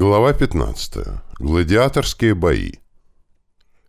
Глава 15. Гладиаторские бои.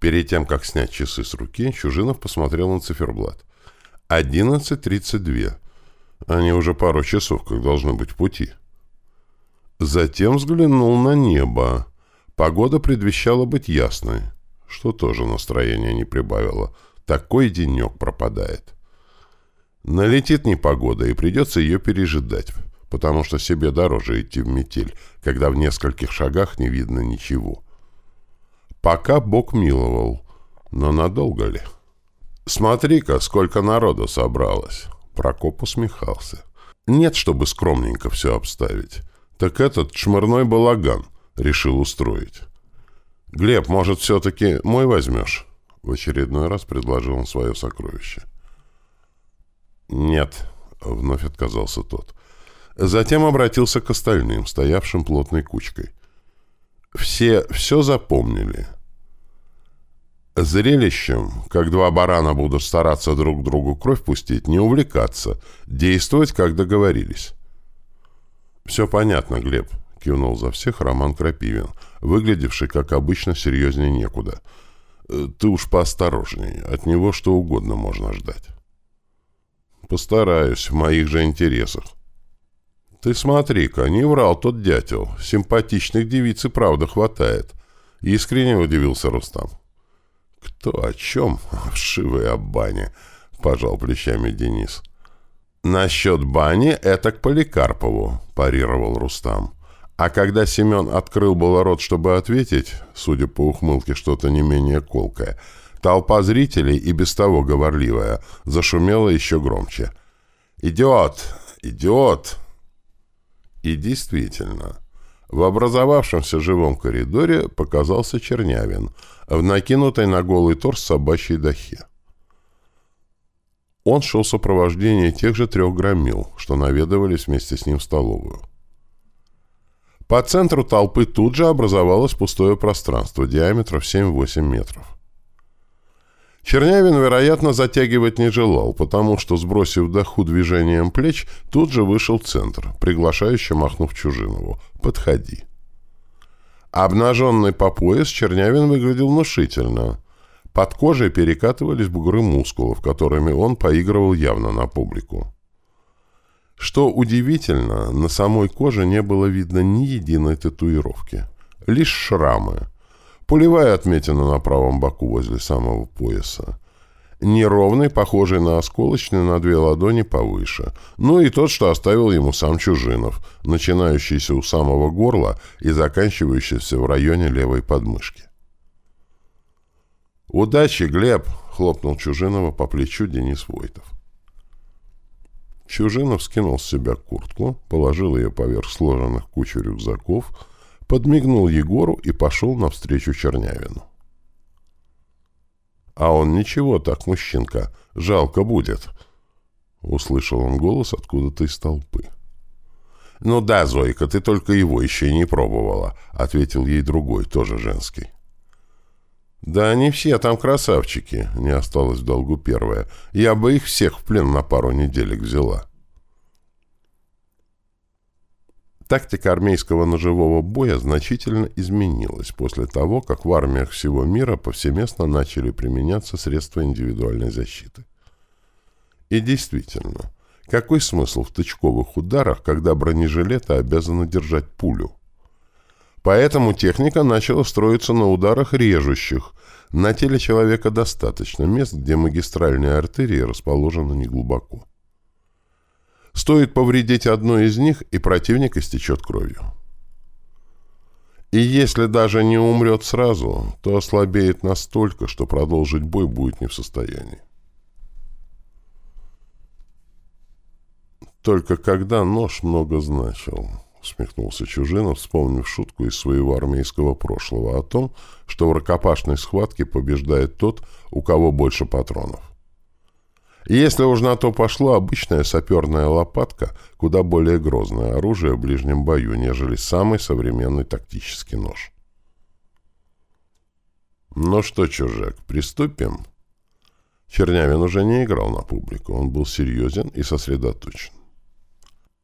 Перед тем, как снять часы с руки, Чужинов посмотрел на циферблат. 11.32. Они уже пару часов, как должны быть в пути. Затем взглянул на небо. Погода предвещала быть ясной, что тоже настроение не прибавило. Такой денек пропадает. Налетит непогода, и придется ее пережидать потому что себе дороже идти в метель, когда в нескольких шагах не видно ничего. Пока Бог миловал, но надолго ли? «Смотри-ка, сколько народу собралось!» Прокоп усмехался. «Нет, чтобы скромненько все обставить. Так этот шмырной балаган решил устроить. Глеб, может, все-таки мой возьмешь?» В очередной раз предложил он свое сокровище. «Нет», — вновь отказался тот. Затем обратился к остальным, стоявшим плотной кучкой. Все все запомнили. Зрелищем, как два барана будут стараться друг другу кровь пустить, не увлекаться, действовать, как договорились. «Все понятно, Глеб», — кивнул за всех Роман Крапивин, выглядевший, как обычно, серьезнее некуда. «Э, «Ты уж поосторожней, от него что угодно можно ждать». «Постараюсь, в моих же интересах», «Ты смотри-ка, не врал тот дятел. Симпатичных девиц и правда хватает». Искренне удивился Рустам. «Кто о чем? Вшивые об бане», — пожал плечами Денис. «Насчет бани это к Поликарпову», — парировал Рустам. А когда Семен открыл было рот, чтобы ответить, судя по ухмылке, что-то не менее колкое, толпа зрителей, и без того говорливая, зашумела еще громче. «Идиот! Идиот!» И действительно, в образовавшемся живом коридоре показался Чернявин в накинутой на голый торс собачьей дахе. Он шел в сопровождении тех же трех громил, что наведывались вместе с ним в столовую. По центру толпы тут же образовалось пустое пространство диаметром 7-8 метров. Чернявин, вероятно, затягивать не желал, потому что, сбросив доху движением плеч, тут же вышел в центр, приглашающе махнув Чужинову. «Подходи». Обнаженный по пояс, Чернявин выглядел внушительно. Под кожей перекатывались бугры мускулов, которыми он поигрывал явно на публику. Что удивительно, на самой коже не было видно ни единой татуировки. Лишь шрамы, Пулевая отметина на правом боку возле самого пояса. Неровный, похожий на осколочный, на две ладони повыше. Ну и тот, что оставил ему сам Чужинов, начинающийся у самого горла и заканчивающийся в районе левой подмышки. «Удачи, Глеб!» — хлопнул Чужинова по плечу Денис Войтов. Чужинов скинул с себя куртку, положил ее поверх сложенных кучу рюкзаков — подмигнул Егору и пошел навстречу Чернявину. «А он ничего так, мужчинка, жалко будет», — услышал он голос откуда-то из толпы. «Ну да, Зойка, ты только его еще не пробовала», — ответил ей другой, тоже женский. «Да они все там красавчики», — не осталось в долгу первая. «Я бы их всех в плен на пару неделек взяла». Тактика армейского ножевого боя значительно изменилась после того, как в армиях всего мира повсеместно начали применяться средства индивидуальной защиты. И действительно, какой смысл в тычковых ударах, когда бронежилеты обязаны держать пулю? Поэтому техника начала строиться на ударах режущих. На теле человека достаточно мест, где магистральные артерии расположены неглубоко. Стоит повредить одну из них, и противник истечет кровью. И если даже не умрет сразу, то ослабеет настолько, что продолжить бой будет не в состоянии. Только когда нож много значил, усмехнулся Чужинов, вспомнив шутку из своего армейского прошлого о том, что в рукопашной схватке побеждает тот, у кого больше патронов. Если уж на то пошло, обычная саперная лопатка куда более грозное оружие в ближнем бою, нежели самый современный тактический нож. «Ну что, чужак, приступим?» Чернявин уже не играл на публику, он был серьезен и сосредоточен.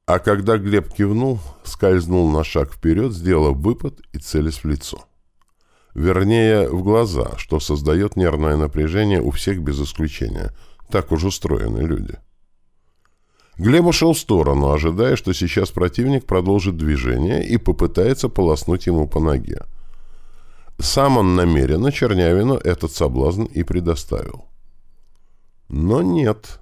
А когда Глеб кивнул, скользнул на шаг вперед, сделав выпад и целясь в лицо. Вернее, в глаза, что создает нервное напряжение у всех без исключения. Так уж устроены люди. Глеб ушел в сторону, ожидая, что сейчас противник продолжит движение и попытается полоснуть ему по ноге. Сам он намеренно Чернявину этот соблазн и предоставил. Но нет.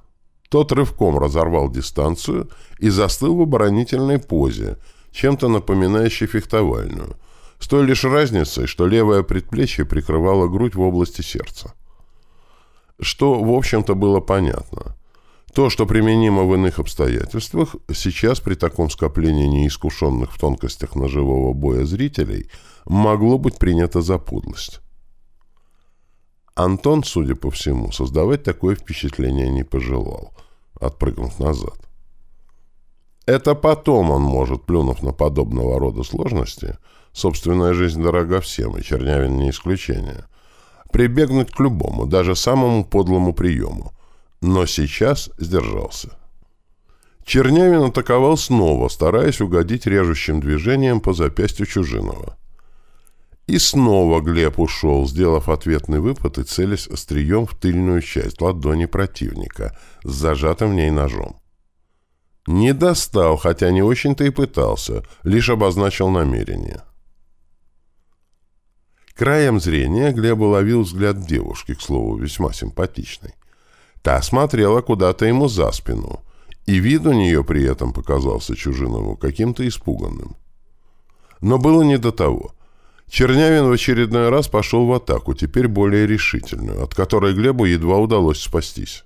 Тот рывком разорвал дистанцию и застыл в оборонительной позе, чем-то напоминающей фехтовальную, с той лишь разницей, что левое предплечье прикрывало грудь в области сердца. Что, в общем-то, было понятно. То, что применимо в иных обстоятельствах, сейчас при таком скоплении неискушенных в тонкостях ножевого боя зрителей могло быть принято за подлость. Антон, судя по всему, создавать такое впечатление не пожелал, отпрыгнув назад. Это потом он может, плюнув на подобного рода сложности, собственная жизнь дорога всем, и Чернявин не исключение, прибегнуть к любому, даже самому подлому приему. Но сейчас сдержался. Чернявин атаковал снова, стараясь угодить режущим движением по запястью Чужинова. И снова Глеб ушел, сделав ответный выпад и целясь острием в тыльную часть ладони противника с зажатым в ней ножом. Не достал, хотя не очень-то и пытался, лишь обозначил намерение. Краем зрения Глеб уловил взгляд девушки, к слову, весьма симпатичной. Та смотрела куда-то ему за спину, и вид у нее при этом показался Чужинову каким-то испуганным. Но было не до того. Чернявин в очередной раз пошел в атаку, теперь более решительную, от которой Глебу едва удалось спастись.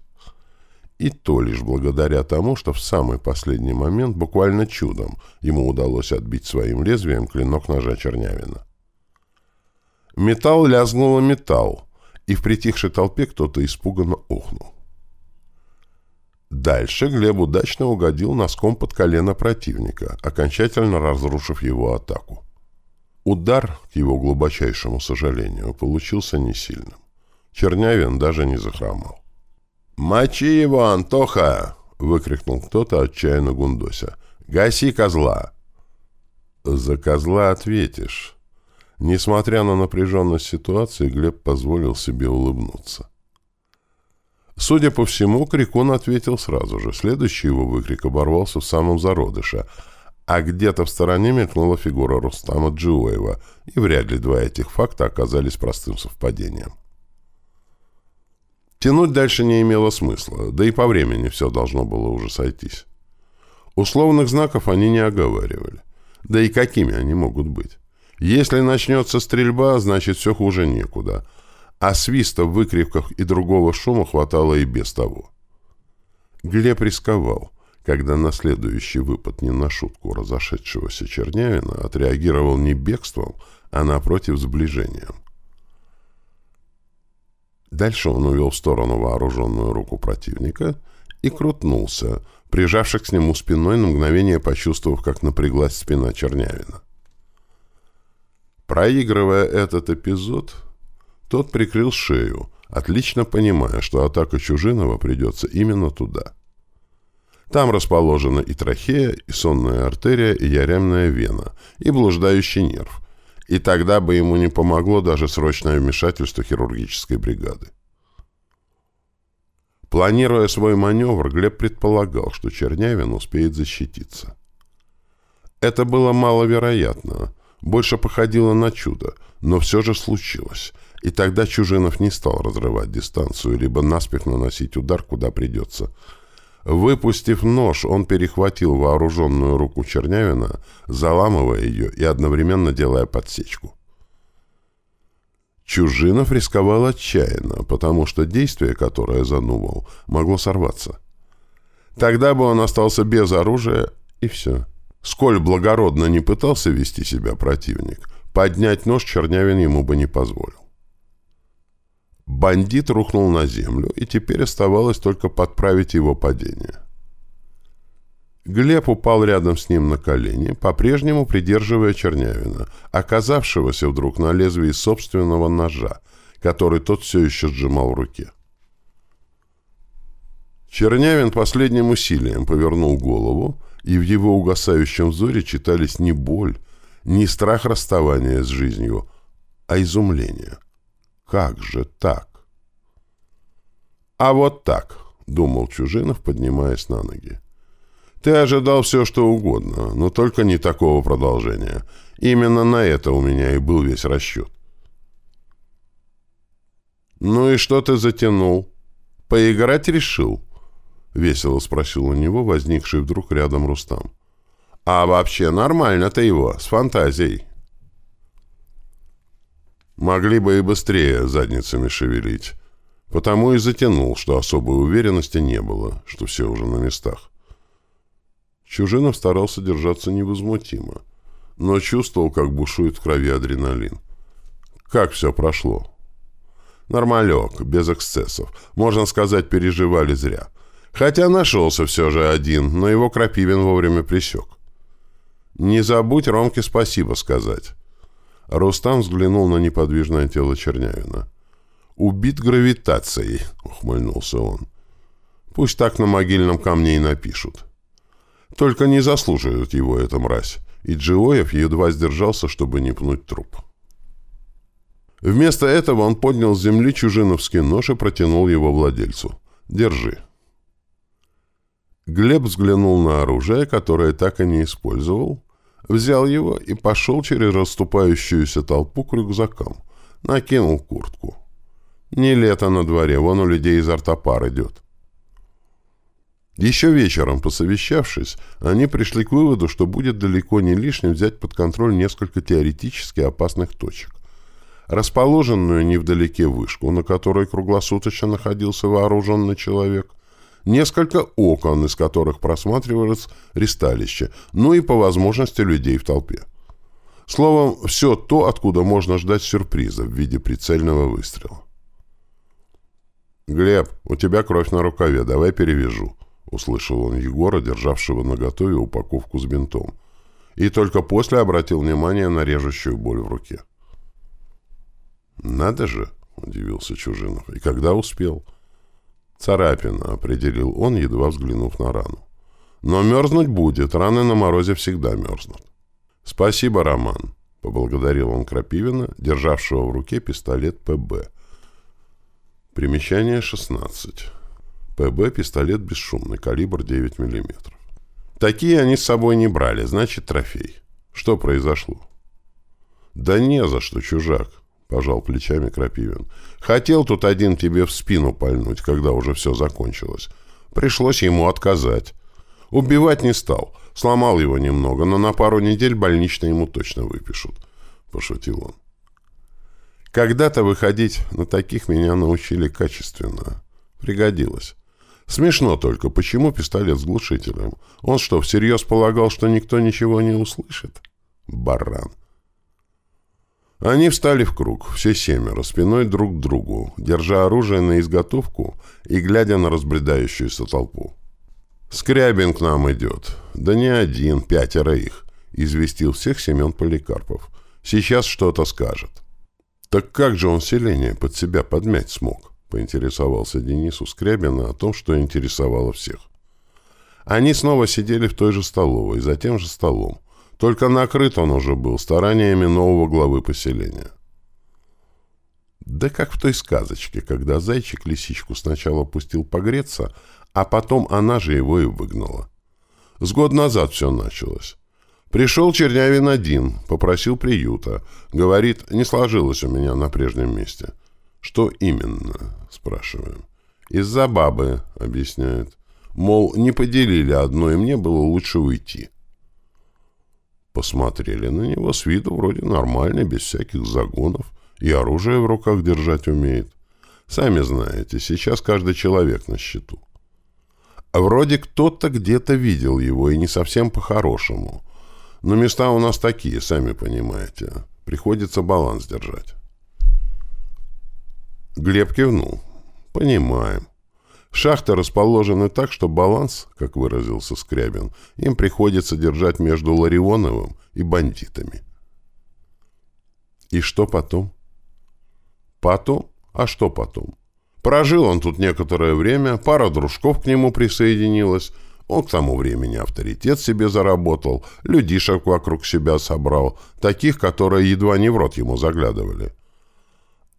И то лишь благодаря тому, что в самый последний момент буквально чудом ему удалось отбить своим лезвием клинок ножа Чернявина. Металл лязгнуло металл, и в притихшей толпе кто-то испуганно ухнул. Дальше Глеб удачно угодил носком под колено противника, окончательно разрушив его атаку. Удар, к его глубочайшему сожалению, получился не сильным. Чернявин даже не захромал. «Мочи его, Антоха!» — выкрикнул кто-то отчаянно гундося. «Гаси козла!» «За козла ответишь». Несмотря на напряженность ситуации, Глеб позволил себе улыбнуться. Судя по всему, Крикун ответил сразу же. Следующий его выкрик оборвался в самом зародыше — а где-то в стороне мелькнула фигура Рустама Джиоева, и вряд ли два этих факта оказались простым совпадением. Тянуть дальше не имело смысла, да и по времени все должно было уже сойтись. Условных знаков они не оговаривали. Да и какими они могут быть? Если начнется стрельба, значит все хуже некуда. А свиста в выкриках и другого шума хватало и без того. Глеб рисковал когда на следующий выпад не на шутку разошедшегося Чернявина отреагировал не бегством, а напротив сближением. Дальше он увел в сторону вооруженную руку противника и крутнулся, прижавшись к нему спиной на мгновение почувствовав, как напряглась спина Чернявина. Проигрывая этот эпизод, тот прикрыл шею, отлично понимая, что атака Чужинова придется именно туда — там расположена и трахея, и сонная артерия, и яремная вена, и блуждающий нерв. И тогда бы ему не помогло даже срочное вмешательство хирургической бригады. Планируя свой маневр, Глеб предполагал, что Чернявин успеет защититься. Это было маловероятно, больше походило на чудо, но все же случилось, и тогда Чужинов не стал разрывать дистанцию, либо наспех наносить удар, куда придется – Выпустив нож, он перехватил вооруженную руку Чернявина, заламывая ее и одновременно делая подсечку. Чужинов рисковал отчаянно, потому что действие, которое занумал, могло сорваться. Тогда бы он остался без оружия, и все. Сколь благородно не пытался вести себя противник, поднять нож Чернявин ему бы не позволил. Бандит рухнул на землю, и теперь оставалось только подправить его падение. Глеб упал рядом с ним на колени, по-прежнему придерживая Чернявина, оказавшегося вдруг на лезвии собственного ножа, который тот все еще сжимал в руке. Чернявин последним усилием повернул голову и в его угасающем взоре читались не боль, не страх расставания с жизнью, а изумление. Как же так? А вот так, думал Чужинов, поднимаясь на ноги. Ты ожидал все, что угодно, но только не такого продолжения. Именно на это у меня и был весь расчет. «Ну и что ты затянул? Поиграть решил?» — весело спросил у него возникший вдруг рядом Рустам. «А вообще нормально ты его, с фантазией». Могли бы и быстрее задницами шевелить. Потому и затянул, что особой уверенности не было, что все уже на местах. Чужинов старался держаться невозмутимо, но чувствовал, как бушует в крови адреналин. Как все прошло? Нормалек, без эксцессов. Можно сказать, переживали зря. Хотя нашелся все же один, но его Крапивин вовремя присек. «Не забудь Ромке спасибо сказать». Рустам взглянул на неподвижное тело Чернявина. «Убит гравитацией», — ухмыльнулся он. «Пусть так на могильном камне и напишут». Только не заслуживает его эта мразь, и Джиоев едва сдержался, чтобы не пнуть труп. Вместо этого он поднял с земли чужиновский нож и протянул его владельцу. «Держи». Глеб взглянул на оружие, которое так и не использовал, взял его и пошел через расступающуюся толпу к рюкзакам, накинул куртку. Не лето на дворе, вон у людей изо рта пар идет. Еще вечером, посовещавшись, они пришли к выводу, что будет далеко не лишним взять под контроль несколько теоретически опасных точек. Расположенную невдалеке вышку, на которой круглосуточно находился вооруженный человек, несколько окон, из которых просматривалось ристалище, ну и по возможности людей в толпе. Словом, все то, откуда можно ждать сюрприза в виде прицельного выстрела. «Глеб, у тебя кровь на рукаве, давай перевяжу», — услышал он Егора, державшего наготове упаковку с бинтом. И только после обратил внимание на режущую боль в руке. «Надо же!» — удивился Чужинов. «И когда успел?» «Царапина», — определил он, едва взглянув на рану. «Но мерзнуть будет. Раны на морозе всегда мерзнут». «Спасибо, Роман», — поблагодарил он Крапивина, державшего в руке пистолет ПБ. Примечание 16. ПБ – пистолет бесшумный, калибр 9 мм. Такие они с собой не брали, значит, трофей. Что произошло? Да не за что, чужак, пожал плечами Крапивин. Хотел тут один тебе в спину пальнуть, когда уже все закончилось. Пришлось ему отказать. Убивать не стал. Сломал его немного, но на пару недель больничный ему точно выпишут. Пошутил он. Когда-то выходить на таких меня научили качественно. Пригодилось. Смешно только, почему пистолет с глушителем? Он что, всерьез полагал, что никто ничего не услышит? Баран. Они встали в круг, все семеро, спиной друг к другу, держа оружие на изготовку и глядя на разбредающуюся толпу. «Скрябин к нам идет. Да не один, пятеро их», — известил всех Семен Поликарпов. «Сейчас что-то скажет». «Так как же он селение под себя подмять смог?» поинтересовался Денис у Скрябина о том, что интересовало всех. Они снова сидели в той же столовой, за тем же столом. Только накрыт он уже был стараниями нового главы поселения. Да как в той сказочке, когда зайчик лисичку сначала пустил погреться, а потом она же его и выгнала. С год назад все началось. Пришел Чернявин один, попросил приюта. Говорит, не сложилось у меня на прежнем месте. Что именно? Спрашиваем. Из-за бабы, объясняет. Мол, не поделили одно, и мне было лучше уйти. Посмотрели на него с виду вроде нормальный, без всяких загонов. И оружие в руках держать умеет. Сами знаете, сейчас каждый человек на счету. А вроде кто-то где-то видел его, и не совсем по-хорошему. Но места у нас такие, сами понимаете. Приходится баланс держать. Глеб кивнул. «Понимаем. Шахты расположены так, что баланс, как выразился Скрябин, им приходится держать между Ларионовым и бандитами». «И что потом?» «Потом? А что потом?» Прожил он тут некоторое время, пара дружков к нему присоединилась. Он к тому времени авторитет себе заработал, людишек вокруг себя собрал, таких, которые едва не в рот ему заглядывали.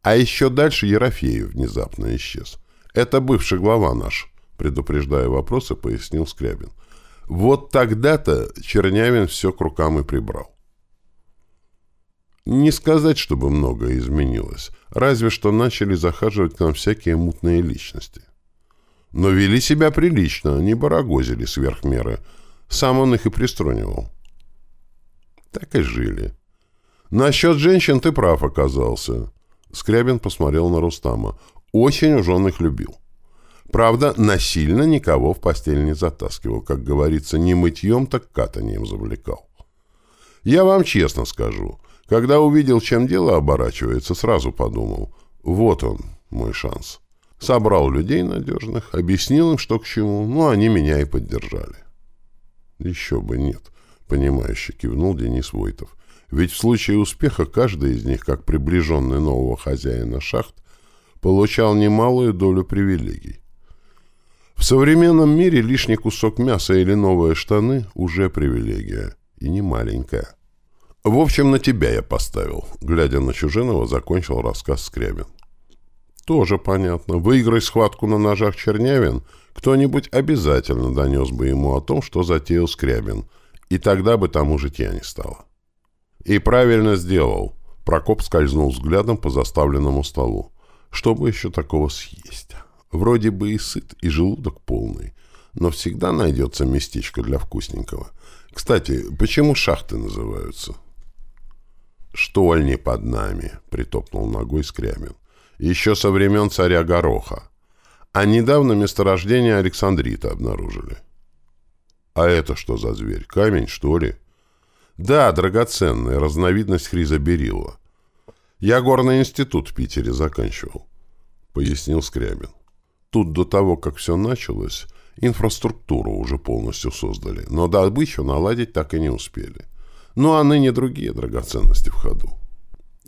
А еще дальше Ерофеев внезапно исчез. Это бывший глава наш, предупреждая вопросы, пояснил Скрябин. Вот тогда-то Чернявин все к рукам и прибрал. Не сказать, чтобы многое изменилось, разве что начали захаживать к нам всякие мутные личности. Но вели себя прилично, не барагозили сверх меры. Сам он их и приструнивал. Так и жили. Насчет женщин ты прав оказался. Скрябин посмотрел на Рустама. Очень уж он их любил. Правда, насильно никого в постель не затаскивал. Как говорится, не мытьем, так катанием завлекал. Я вам честно скажу. Когда увидел, чем дело оборачивается, сразу подумал. Вот он, мой шанс. Собрал людей надежных, объяснил им, что к чему, ну, они меня и поддержали. Еще бы нет, понимающе кивнул Денис Войтов. Ведь в случае успеха каждый из них, как приближенный нового хозяина шахт, получал немалую долю привилегий. В современном мире лишний кусок мяса или новые штаны уже привилегия, и не маленькая. В общем, на тебя я поставил, глядя на Чужинова, закончил рассказ Скрябин. Тоже понятно. Выиграй схватку на ножах Чернявин, кто-нибудь обязательно донес бы ему о том, что затеял Скрябин, и тогда бы тому житья не стало. И правильно сделал. Прокоп скользнул взглядом по заставленному столу. Чтобы еще такого съесть? Вроде бы и сыт, и желудок полный. Но всегда найдется местечко для вкусненького. Кстати, почему шахты называются? «Штольни под нами», — притопнул ногой Скрябин еще со времен царя Гороха. А недавно месторождение Александрита обнаружили. А это что за зверь? Камень, что ли? Да, драгоценная, разновидность хризоберилла. Я горный институт в Питере заканчивал, пояснил Скрябин. Тут до того, как все началось, инфраструктуру уже полностью создали, но добычу наладить так и не успели. Ну а ныне другие драгоценности в ходу.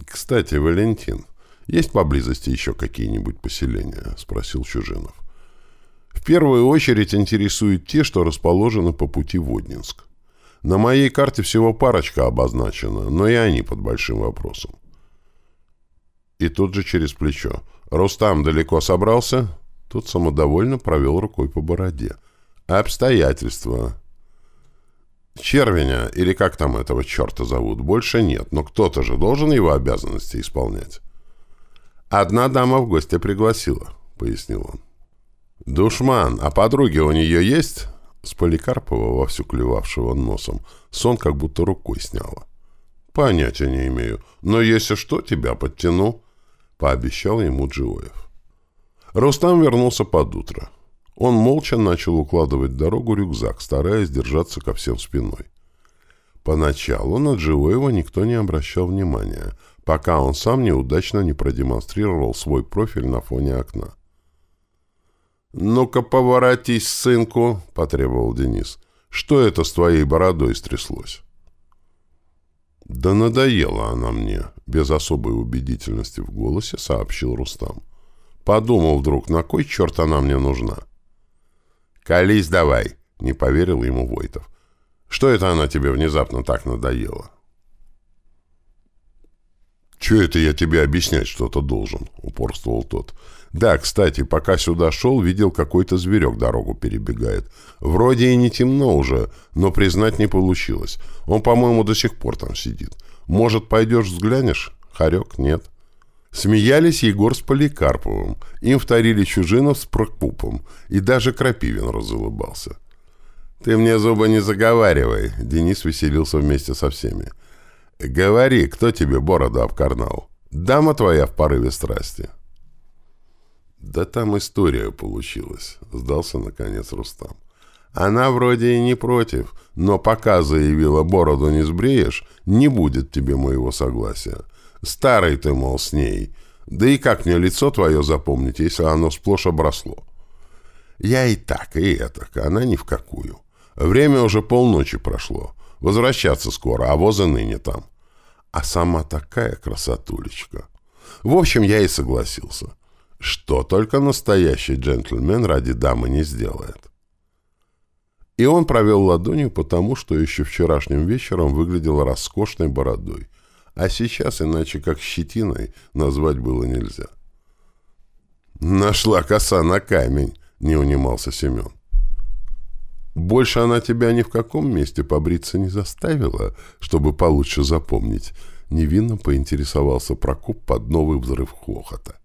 Кстати, Валентин, «Есть поблизости еще какие-нибудь поселения?» — спросил Чужинов. «В первую очередь интересуют те, что расположены по пути Воднинск. На моей карте всего парочка обозначена, но и они под большим вопросом». И тут же через плечо. «Рустам далеко собрался?» Тут самодовольно провел рукой по бороде. «Обстоятельства». «Червеня, или как там этого черта зовут, больше нет, но кто-то же должен его обязанности исполнять». «Одна дама в гости пригласила», — пояснил он. «Душман, а подруги у нее есть?» С Поликарпова, вовсю клевавшего носом, сон как будто рукой сняло. «Понятия не имею, но если что, тебя подтяну», — пообещал ему Джиоев. Рустам вернулся под утро. Он молча начал укладывать дорогу рюкзак, стараясь держаться ко всем спиной. Поначалу на Джиоева никто не обращал внимания — пока он сам неудачно не продемонстрировал свой профиль на фоне окна. «Ну-ка, поворотись, сынку!» — потребовал Денис. «Что это с твоей бородой стряслось?» «Да надоела она мне», — без особой убедительности в голосе сообщил Рустам. «Подумал вдруг, на кой черт она мне нужна?» «Колись давай», — не поверил ему Войтов. «Что это она тебе внезапно так надоела?» «Че это я тебе объяснять что-то должен?» — упорствовал тот. «Да, кстати, пока сюда шел, видел какой-то зверек дорогу перебегает. Вроде и не темно уже, но признать не получилось. Он, по-моему, до сих пор там сидит. Может, пойдешь взглянешь? Харек? Нет». Смеялись Егор с Поликарповым. Им вторили Чужинов с Прокупом. И даже Крапивин разулыбался. «Ты мне зубы не заговаривай», — Денис веселился вместе со всеми. «Говори, кто тебе бороду обкарнал? Дама твоя в порыве страсти». «Да там история получилась», — сдался наконец Рустам. «Она вроде и не против, но пока заявила, бороду не сбреешь, не будет тебе моего согласия. Старый ты, мол, с ней. Да и как мне лицо твое запомнить, если оно сплошь обросло?» «Я и так, и этак, она ни в какую. Время уже полночи прошло. Возвращаться скоро, а воза ныне там. А сама такая красотулечка. В общем, я и согласился. Что только настоящий джентльмен ради дамы не сделает. И он провел ладонью по тому, что еще вчерашним вечером выглядел роскошной бородой, а сейчас иначе как щетиной назвать было нельзя. «Нашла коса на камень», — не унимался Семен. «Больше она тебя ни в каком месте побриться не заставила, чтобы получше запомнить», — невинно поинтересовался Прокоп под новый взрыв хохота.